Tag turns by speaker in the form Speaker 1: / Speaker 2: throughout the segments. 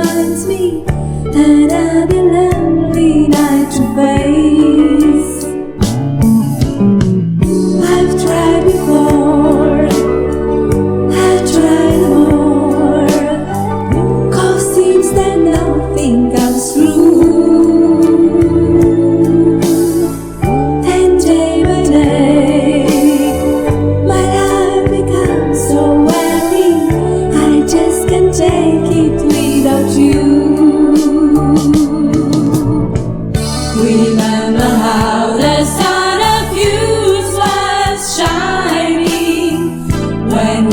Speaker 1: reminds me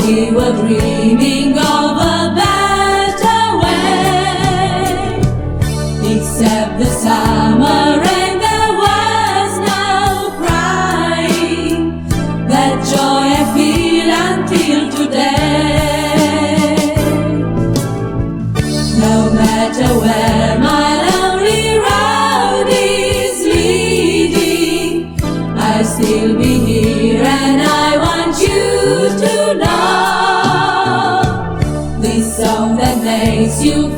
Speaker 1: we were dreaming of a better way. Except the summer. you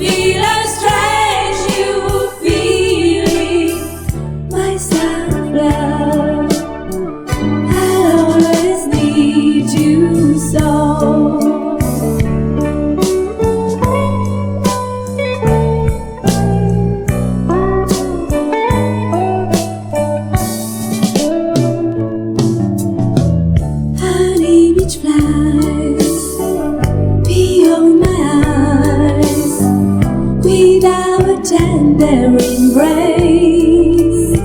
Speaker 1: tender embrace.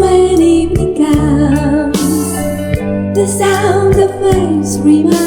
Speaker 1: When it comes, the sound of waves reminds.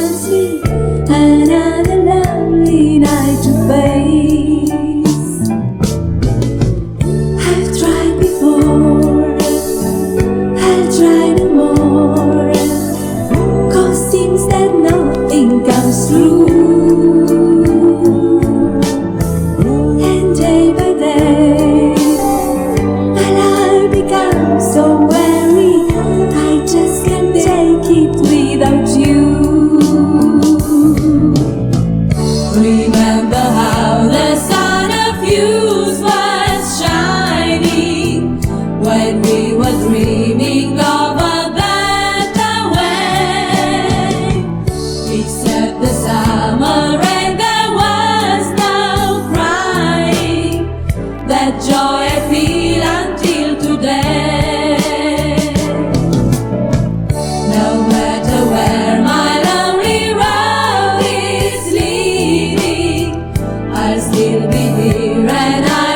Speaker 1: Ele He'll be here and I